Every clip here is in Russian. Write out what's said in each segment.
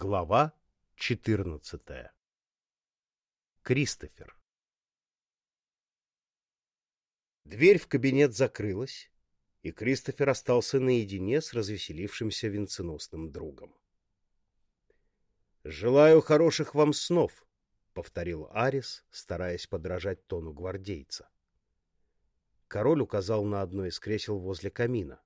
Глава 14. Кристофер. Дверь в кабинет закрылась, и Кристофер остался наедине с развеселившимся венценосным другом. «Желаю хороших вам снов», — повторил Арис, стараясь подражать тону гвардейца. Король указал на одно из кресел возле камина.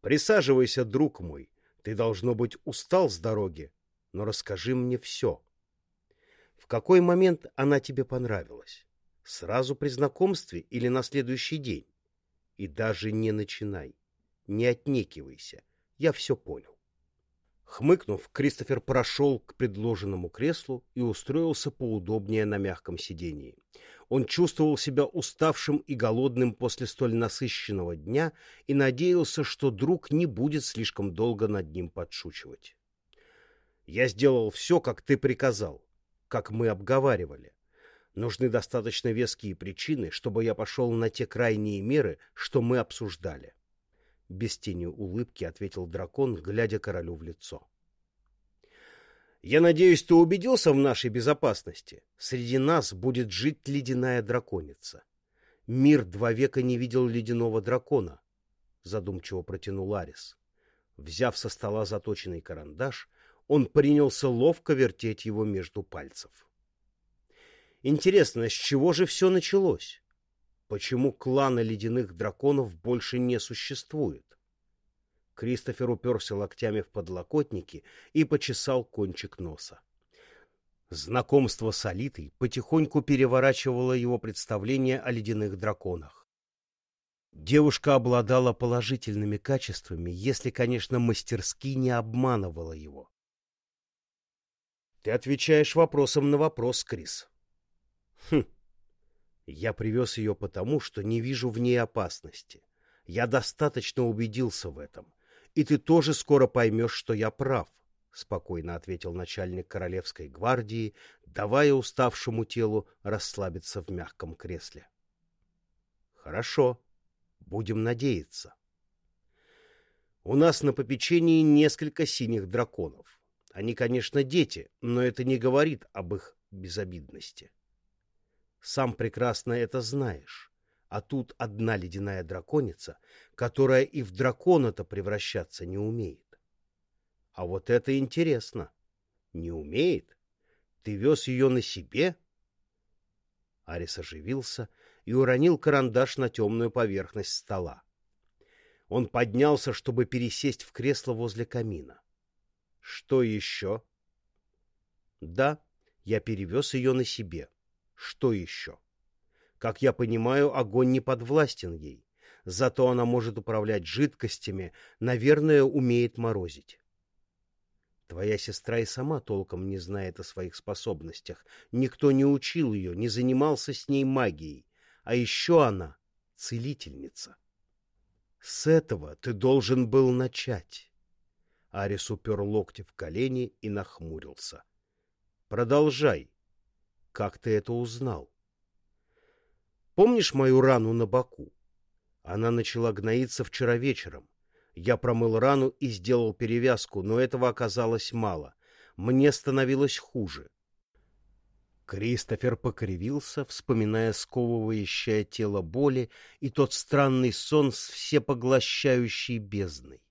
«Присаживайся, друг мой, ты, должно быть, устал с дороги, но расскажи мне все. В какой момент она тебе понравилась? Сразу при знакомстве или на следующий день? И даже не начинай, не отнекивайся, я все понял. Хмыкнув, Кристофер прошел к предложенному креслу и устроился поудобнее на мягком сидении. Он чувствовал себя уставшим и голодным после столь насыщенного дня и надеялся, что друг не будет слишком долго над ним подшучивать. «Я сделал все, как ты приказал, как мы обговаривали. Нужны достаточно веские причины, чтобы я пошел на те крайние меры, что мы обсуждали». Без тени улыбки ответил дракон, глядя королю в лицо. «Я надеюсь, ты убедился в нашей безопасности. Среди нас будет жить ледяная драконица. Мир два века не видел ледяного дракона», — задумчиво протянул Арис. Взяв со стола заточенный карандаш, он принялся ловко вертеть его между пальцев. Интересно, с чего же все началось? Почему клана ледяных драконов больше не существует? Кристофер уперся локтями в подлокотники и почесал кончик носа. Знакомство с Алитой потихоньку переворачивало его представление о ледяных драконах. Девушка обладала положительными качествами, если, конечно, мастерски не обманывала его. Ты отвечаешь вопросом на вопрос, Крис. Хм, я привез ее потому, что не вижу в ней опасности. Я достаточно убедился в этом. И ты тоже скоро поймешь, что я прав, — спокойно ответил начальник Королевской гвардии, давая уставшему телу расслабиться в мягком кресле. — Хорошо. Будем надеяться. У нас на попечении несколько синих драконов. Они, конечно, дети, но это не говорит об их безобидности. — сам прекрасно это знаешь. А тут одна ледяная драконица, которая и в дракона-то превращаться не умеет. А вот это интересно. Не умеет? Ты вез ее на себе? Арис оживился и уронил карандаш на темную поверхность стола. Он поднялся, чтобы пересесть в кресло возле камина. Что еще? Да, я перевез ее на себе. Что еще? Как я понимаю, огонь не подвластен ей. Зато она может управлять жидкостями, наверное, умеет морозить. Твоя сестра и сама толком не знает о своих способностях. Никто не учил ее, не занимался с ней магией. А еще она — целительница. С этого ты должен был начать. Арис упер локти в колени и нахмурился. Продолжай. Как ты это узнал? Помнишь мою рану на боку? Она начала гноиться вчера вечером. Я промыл рану и сделал перевязку, но этого оказалось мало. Мне становилось хуже. Кристофер покривился, вспоминая сковывающее тело боли и тот странный сон с всепоглощающей бездной.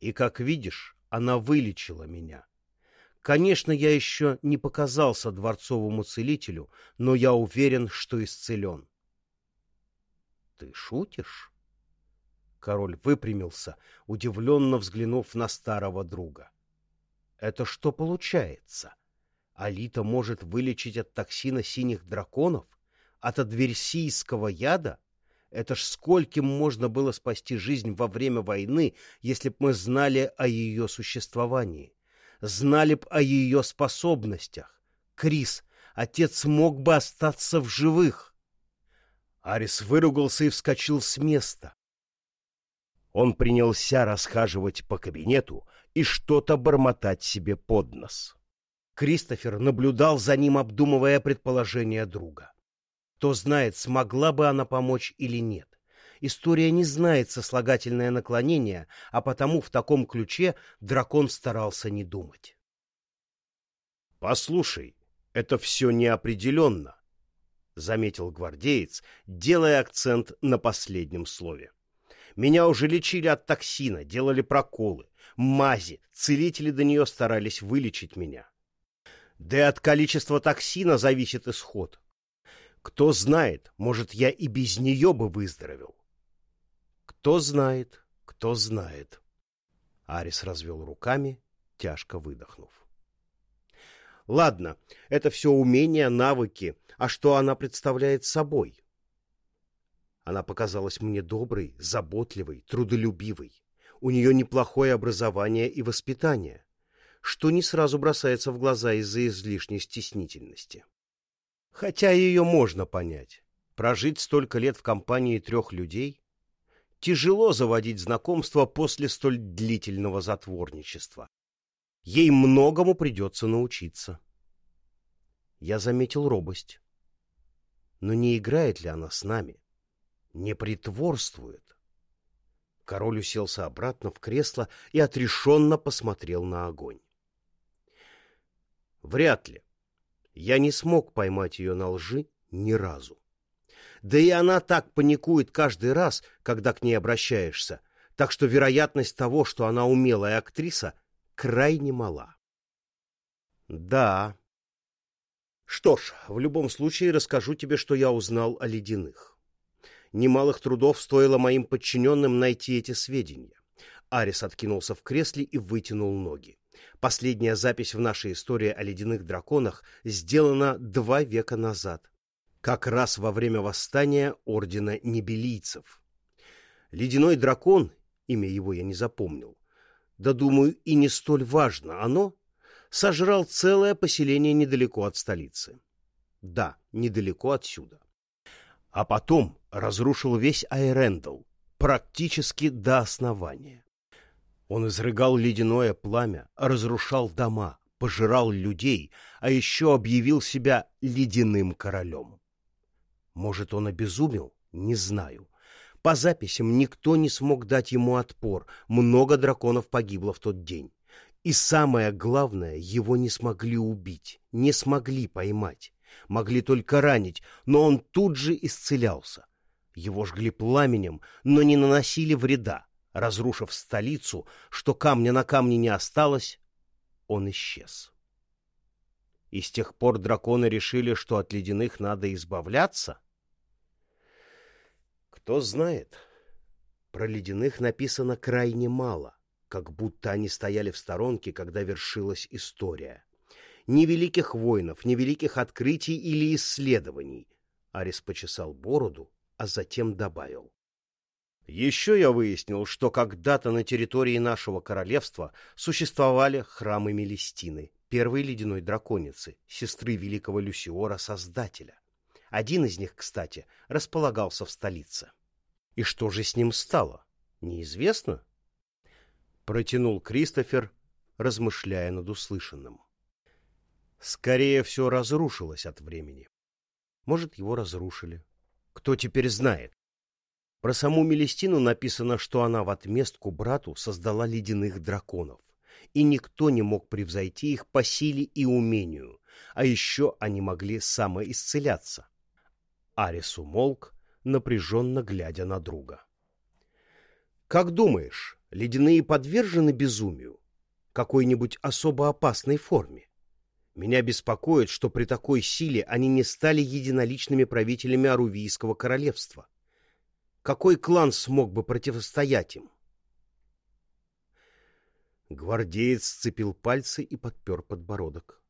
И, как видишь, она вылечила меня. Конечно, я еще не показался дворцовому целителю, но я уверен, что исцелен. — Ты шутишь? Король выпрямился, удивленно взглянув на старого друга. — Это что получается? Алита может вылечить от токсина синих драконов? От адверсийского яда? Это ж скольким можно было спасти жизнь во время войны, если б мы знали о ее существовании? — знали б о ее способностях. Крис, отец мог бы остаться в живых. Арис выругался и вскочил с места. Он принялся расхаживать по кабинету и что-то бормотать себе под нос. Кристофер наблюдал за ним, обдумывая предположение друга. Кто знает, смогла бы она помочь или нет. История не знает сослагательное наклонение, а потому в таком ключе дракон старался не думать. «Послушай, это все неопределенно», — заметил гвардеец, делая акцент на последнем слове. «Меня уже лечили от токсина, делали проколы, мази, целители до нее старались вылечить меня. Да и от количества токсина зависит исход. Кто знает, может, я и без нее бы выздоровел. Кто знает, кто знает. Арис развел руками, тяжко выдохнув. Ладно, это все умения, навыки, а что она представляет собой? Она показалась мне доброй, заботливой, трудолюбивой. У нее неплохое образование и воспитание что не сразу бросается в глаза из-за излишней стеснительности. Хотя ее можно понять. Прожить столько лет в компании трех людей тяжело заводить знакомства после столь длительного затворничества. Ей многому придется научиться. Я заметил робость. Но не играет ли она с нами? Не притворствует? Король уселся обратно в кресло и отрешенно посмотрел на огонь. Вряд ли. Я не смог поймать ее на лжи ни разу. Да и она так паникует каждый раз, когда к ней обращаешься, так что вероятность того, что она умелая актриса, крайне мала. Да. Что ж, в любом случае расскажу тебе, что я узнал о ледяных. Немалых трудов стоило моим подчиненным найти эти сведения. Арис откинулся в кресле и вытянул ноги. Последняя запись в нашей истории о ледяных драконах сделана два века назад, как раз во время восстания Ордена Небелийцев. Ледяной дракон, имя его я не запомнил, да, думаю, и не столь важно оно, сожрал целое поселение недалеко от столицы. Да, недалеко отсюда. А потом разрушил весь Айрендл, практически до основания. Он изрыгал ледяное пламя, разрушал дома, пожирал людей, а еще объявил себя ледяным королем. Может, он обезумел? Не знаю. По записям никто не смог дать ему отпор, много драконов погибло в тот день. И самое главное, его не смогли убить, не смогли поймать. Могли только ранить, но он тут же исцелялся. Его жгли пламенем, но не наносили вреда. Разрушив столицу, что камня на камне не осталось, он исчез. И с тех пор драконы решили, что от ледяных надо избавляться? Кто знает. Про ледяных написано крайне мало, как будто они стояли в сторонке, когда вершилась история. Ни великих воинов, ни великих открытий или исследований. Арис почесал бороду, а затем добавил. Еще я выяснил, что когда-то на территории нашего королевства существовали храмы Мелестины, первой ледяной драконицы, сестры великого Люсиора-создателя. Один из них, кстати, располагался в столице. И что же с ним стало? Неизвестно? Протянул Кристофер, размышляя над услышанным. Скорее все разрушилось от времени. Может, его разрушили. Кто теперь знает? Про саму Мелестину написано, что она в отместку брату создала ледяных драконов, и никто не мог превзойти их по силе и умению, а еще они могли самоисцеляться. Арис умолк, напряженно глядя на друга. «Как думаешь, ледяные подвержены безумию? Какой-нибудь особо опасной форме? Меня беспокоит, что при такой силе они не стали единоличными правителями Арувийского королевства. Какой клан смог бы противостоять им? Гвардеец сцепил пальцы и подпер подбородок.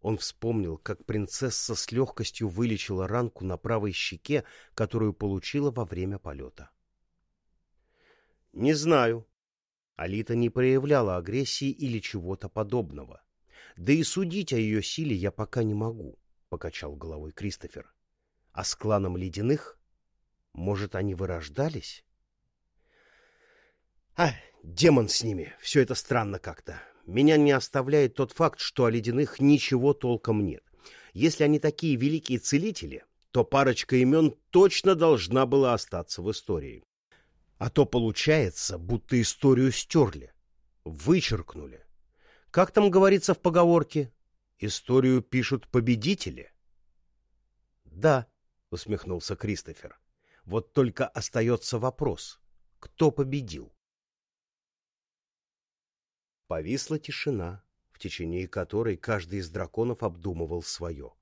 Он вспомнил, как принцесса с легкостью вылечила ранку на правой щеке, которую получила во время полета. — Не знаю. Алита не проявляла агрессии или чего-то подобного. Да и судить о ее силе я пока не могу, — покачал головой Кристофер. А с кланом ледяных может, они вырождались? А, демон с ними. Все это странно как-то. Меня не оставляет тот факт, что о ледяных ничего толком нет. Если они такие великие целители, то парочка имен точно должна была остаться в истории. А то получается, будто историю стерли, вычеркнули. Как там говорится в поговорке? Историю пишут победители. Да, усмехнулся Кристофер. Вот только остается вопрос, кто победил? Повисла тишина, в течение которой каждый из драконов обдумывал свое.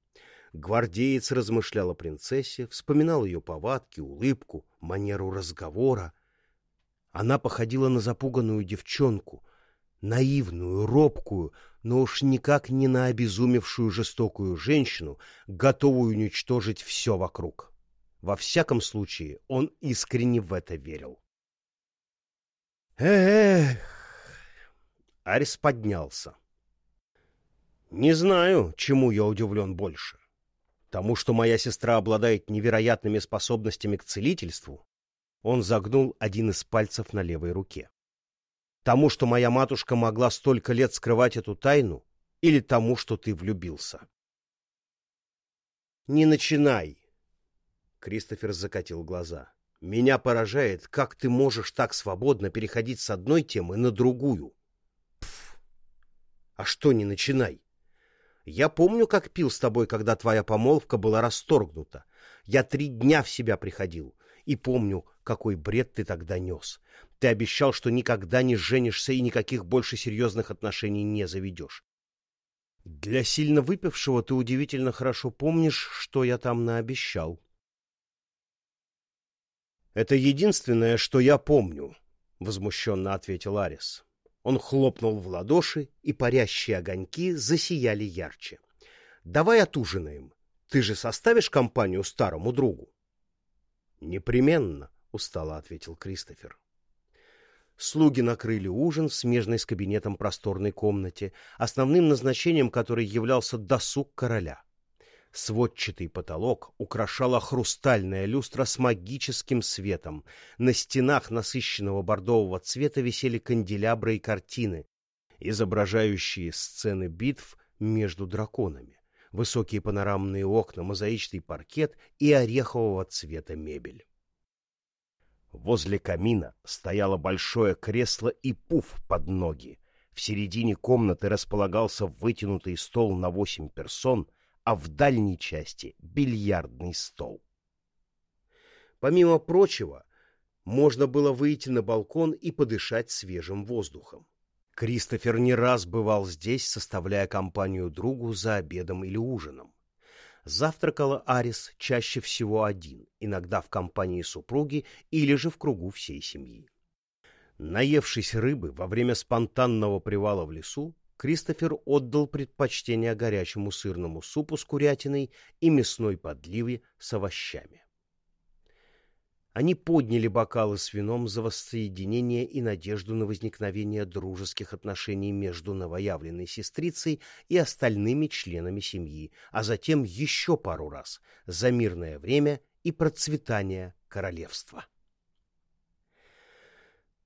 Гвардеец размышлял о принцессе, вспоминал ее повадки, улыбку, манеру разговора. Она походила на запуганную девчонку, наивную, робкую, но уж никак не на обезумевшую жестокую женщину, готовую уничтожить все вокруг. Во всяком случае, он искренне в это верил. Эх! Арис поднялся. Не знаю, чему я удивлен больше. Тому, что моя сестра обладает невероятными способностями к целительству, он загнул один из пальцев на левой руке. Тому, что моя матушка могла столько лет скрывать эту тайну, или тому, что ты влюбился? Не начинай. Кристофер закатил глаза. Меня поражает, как ты можешь так свободно переходить с одной темы на другую. А что не начинай? Я помню, как пил с тобой, когда твоя помолвка была расторгнута. Я три дня в себя приходил. И помню, какой бред ты тогда нес. Ты обещал, что никогда не женишься и никаких больше серьезных отношений не заведешь. Для сильно выпившего ты удивительно хорошо помнишь, что я там наобещал. — Это единственное, что я помню, — возмущенно ответил Арис. Он хлопнул в ладоши, и парящие огоньки засияли ярче. — Давай отужинаем. Ты же составишь компанию старому другу? — Непременно, — устало ответил Кристофер. Слуги накрыли ужин в смежной с кабинетом просторной комнате, основным назначением которой являлся досуг короля. Сводчатый потолок украшала хрустальная люстра с магическим светом. На стенах насыщенного бордового цвета висели канделябры и картины, изображающие сцены битв между драконами. Высокие панорамные окна, мозаичный паркет и орехового цвета мебель. Возле камина стояло большое кресло и пуф под ноги. В середине комнаты располагался вытянутый стол на восемь персон — а в дальней части бильярдный стол. Помимо прочего, можно было выйти на балкон и подышать свежим воздухом. Кристофер не раз бывал здесь, составляя компанию другу за обедом или ужином. Завтракала Арис чаще всего один, иногда в компании супруги или же в кругу всей семьи. Наевшись рыбы во время спонтанного привала в лесу, Кристофер отдал предпочтение горячему сырному супу с курятиной и мясной подливе с овощами. Они подняли бокалы с вином за воссоединение и надежду на возникновение дружеских отношений между новоявленной сестрицей и остальными членами семьи, а затем еще пару раз за мирное время и процветание королевства.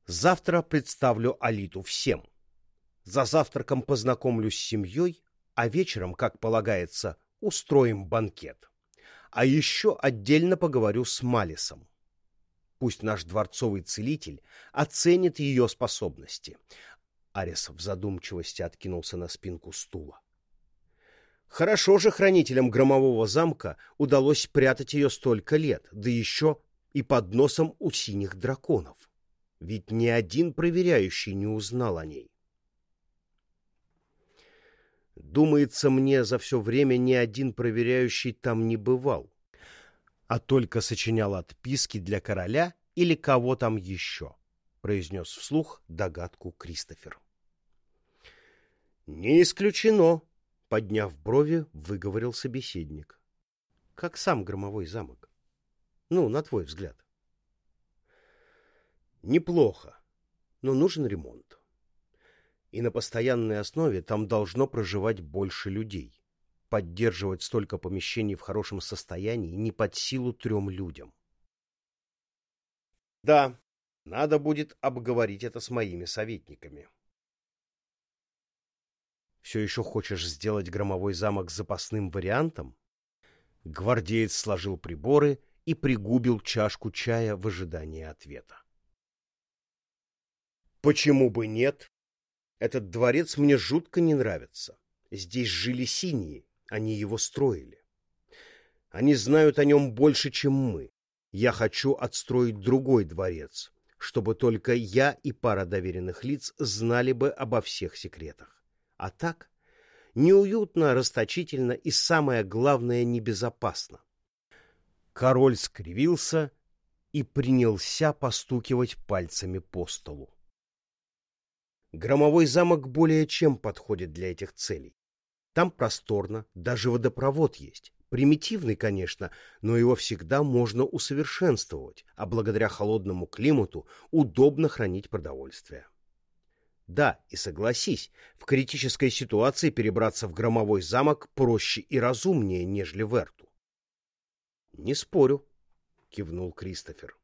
Завтра представлю Алиту всем — за завтраком познакомлюсь с семьей, а вечером, как полагается, устроим банкет. А еще отдельно поговорю с Малисом. Пусть наш дворцовый целитель оценит ее способности. Арис в задумчивости откинулся на спинку стула. Хорошо же хранителям громового замка удалось прятать ее столько лет, да еще и под носом у синих драконов. Ведь ни один проверяющий не узнал о ней. Думается мне, за все время ни один проверяющий там не бывал, а только сочинял отписки для короля или кого там еще, — произнес вслух догадку Кристофер. — Не исключено, — подняв брови, выговорил собеседник. — Как сам громовой замок? Ну, на твой взгляд. — Неплохо, но нужен ремонт и на постоянной основе там должно проживать больше людей. Поддерживать столько помещений в хорошем состоянии не под силу трем людям. Да, надо будет обговорить это с моими советниками. Все еще хочешь сделать громовой замок запасным вариантом? Гвардеец сложил приборы и пригубил чашку чая в ожидании ответа. Почему бы нет? Этот дворец мне жутко не нравится. Здесь жили синие, они его строили. Они знают о нем больше, чем мы. Я хочу отстроить другой дворец, чтобы только я и пара доверенных лиц знали бы обо всех секретах. А так, неуютно, расточительно и, самое главное, небезопасно. Король скривился и принялся постукивать пальцами по столу. Громовой замок более чем подходит для этих целей. Там просторно, даже водопровод есть. Примитивный, конечно, но его всегда можно усовершенствовать, а благодаря холодному климату удобно хранить продовольствие. Да, и согласись, в критической ситуации перебраться в громовой замок проще и разумнее, нежели в Эрту. — Не спорю, — кивнул Кристофер.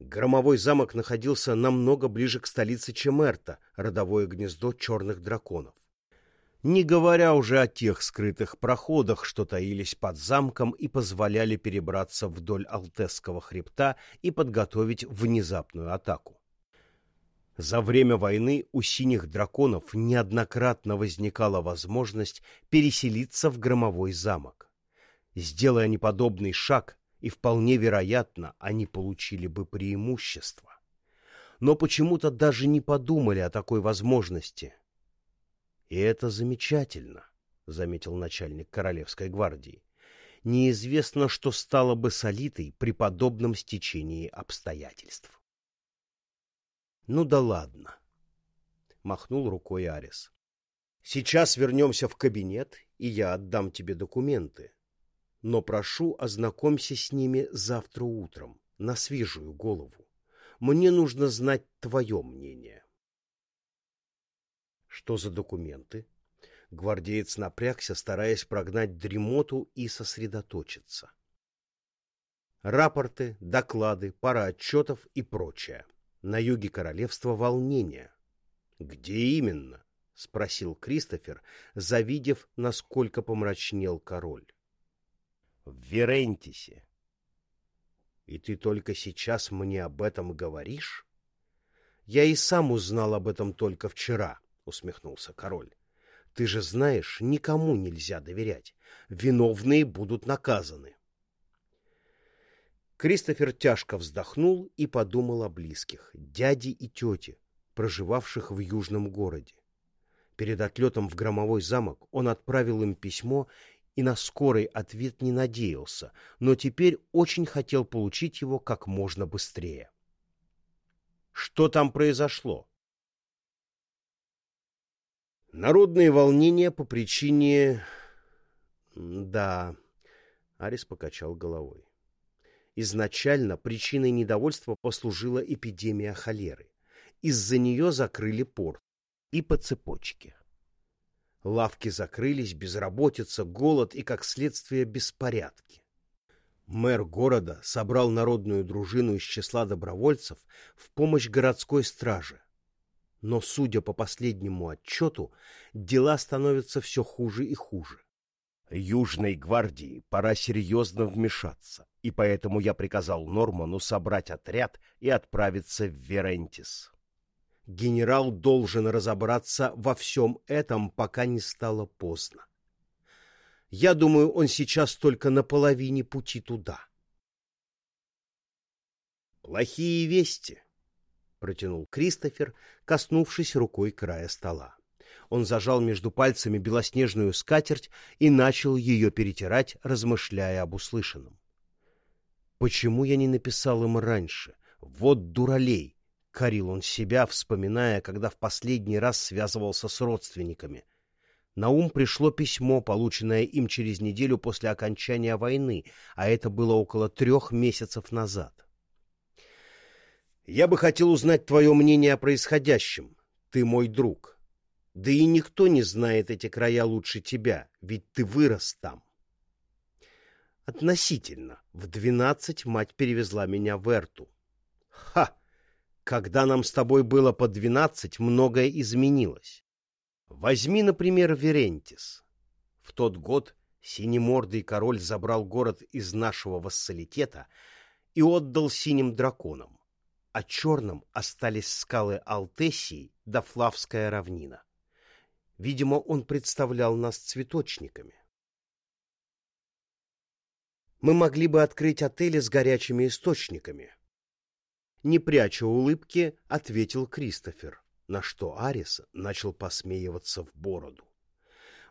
Громовой замок находился намного ближе к столице, чем Эрта, родовое гнездо черных драконов. Не говоря уже о тех скрытых проходах, что таились под замком и позволяли перебраться вдоль Алтесского хребта и подготовить внезапную атаку. За время войны у синих драконов неоднократно возникала возможность переселиться в громовой замок. Сделая неподобный шаг, и вполне вероятно, они получили бы преимущество. Но почему-то даже не подумали о такой возможности. И это замечательно, заметил начальник Королевской гвардии. Неизвестно, что стало бы с Алитой при подобном стечении обстоятельств. Ну да ладно, махнул рукой Арис. Сейчас вернемся в кабинет, и я отдам тебе документы но прошу, ознакомься с ними завтра утром, на свежую голову. Мне нужно знать твое мнение. Что за документы? Гвардеец напрягся, стараясь прогнать дремоту и сосредоточиться. Рапорты, доклады, пара отчетов и прочее. На юге королевства волнение. Где именно? — спросил Кристофер, завидев, насколько помрачнел король в Верентисе. И ты только сейчас мне об этом говоришь? Я и сам узнал об этом только вчера, усмехнулся король. Ты же знаешь, никому нельзя доверять. Виновные будут наказаны. Кристофер тяжко вздохнул и подумал о близких, дяде и тете, проживавших в южном городе. Перед отлетом в громовой замок он отправил им письмо и на скорый ответ не надеялся, но теперь очень хотел получить его как можно быстрее. Что там произошло? Народные волнения по причине... Да, Арис покачал головой. Изначально причиной недовольства послужила эпидемия холеры. Из-за нее закрыли порт и по цепочке. Лавки закрылись, безработица, голод и, как следствие, беспорядки. Мэр города собрал народную дружину из числа добровольцев в помощь городской страже. Но, судя по последнему отчету, дела становятся все хуже и хуже. Южной гвардии пора серьезно вмешаться, и поэтому я приказал Норману собрать отряд и отправиться в Верентис. Генерал должен разобраться во всем этом, пока не стало поздно. Я думаю, он сейчас только на половине пути туда. «Плохие вести», — протянул Кристофер, коснувшись рукой края стола. Он зажал между пальцами белоснежную скатерть и начал ее перетирать, размышляя об услышанном. «Почему я не написал им раньше? Вот дуралей! — корил он себя, вспоминая, когда в последний раз связывался с родственниками. На ум пришло письмо, полученное им через неделю после окончания войны, а это было около трех месяцев назад. «Я бы хотел узнать твое мнение о происходящем. Ты мой друг. Да и никто не знает эти края лучше тебя, ведь ты вырос там». Относительно. В двенадцать мать перевезла меня в Эрту. «Ха!» Когда нам с тобой было по двенадцать, многое изменилось. Возьми, например, Верентис. В тот год Синемордый король забрал город из нашего вассалитета и отдал синим драконам, а черным остались скалы Алтессии да Флавская равнина. Видимо, он представлял нас цветочниками. Мы могли бы открыть отели с горячими источниками. Не пряча улыбки, ответил Кристофер, на что Арис начал посмеиваться в бороду.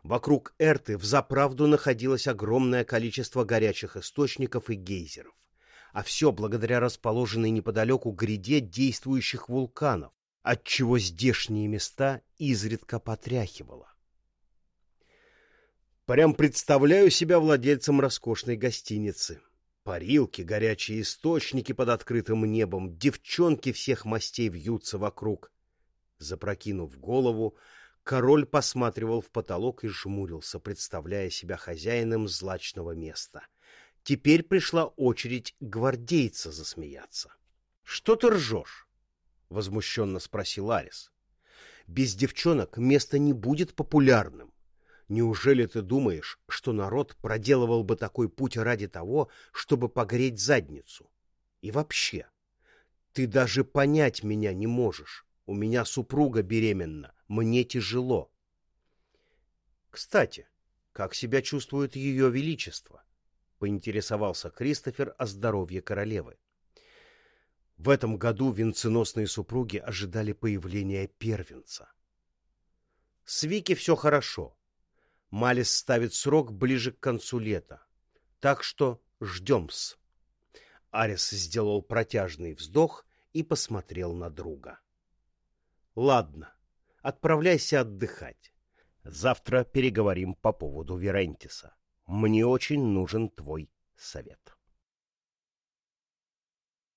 Вокруг Эрты взаправду находилось огромное количество горячих источников и гейзеров, а все благодаря расположенной неподалеку гряде действующих вулканов, отчего здешние места изредка потряхивало. Прям представляю себя владельцем роскошной гостиницы. Парилки, горячие источники под открытым небом, девчонки всех мастей вьются вокруг. Запрокинув голову, Король посматривал в потолок и жмурился, представляя себя хозяином злачного места. Теперь пришла очередь гвардейца засмеяться. — Что ты ржешь? — возмущенно спросил Арис. — Без девчонок место не будет популярным. Неужели ты думаешь, что народ проделывал бы такой путь ради того, чтобы погреть задницу? И вообще, ты даже понять меня не можешь. У меня супруга беременна, мне тяжело. Кстати, как себя чувствует ее величество? Поинтересовался Кристофер о здоровье королевы. В этом году венценосные супруги ожидали появления первенца. С Вики все хорошо. Малис ставит срок ближе к концу лета. Так что ждем-с. Арис сделал протяжный вздох и посмотрел на друга. Ладно, отправляйся отдыхать. Завтра переговорим по поводу Верентиса. Мне очень нужен твой совет.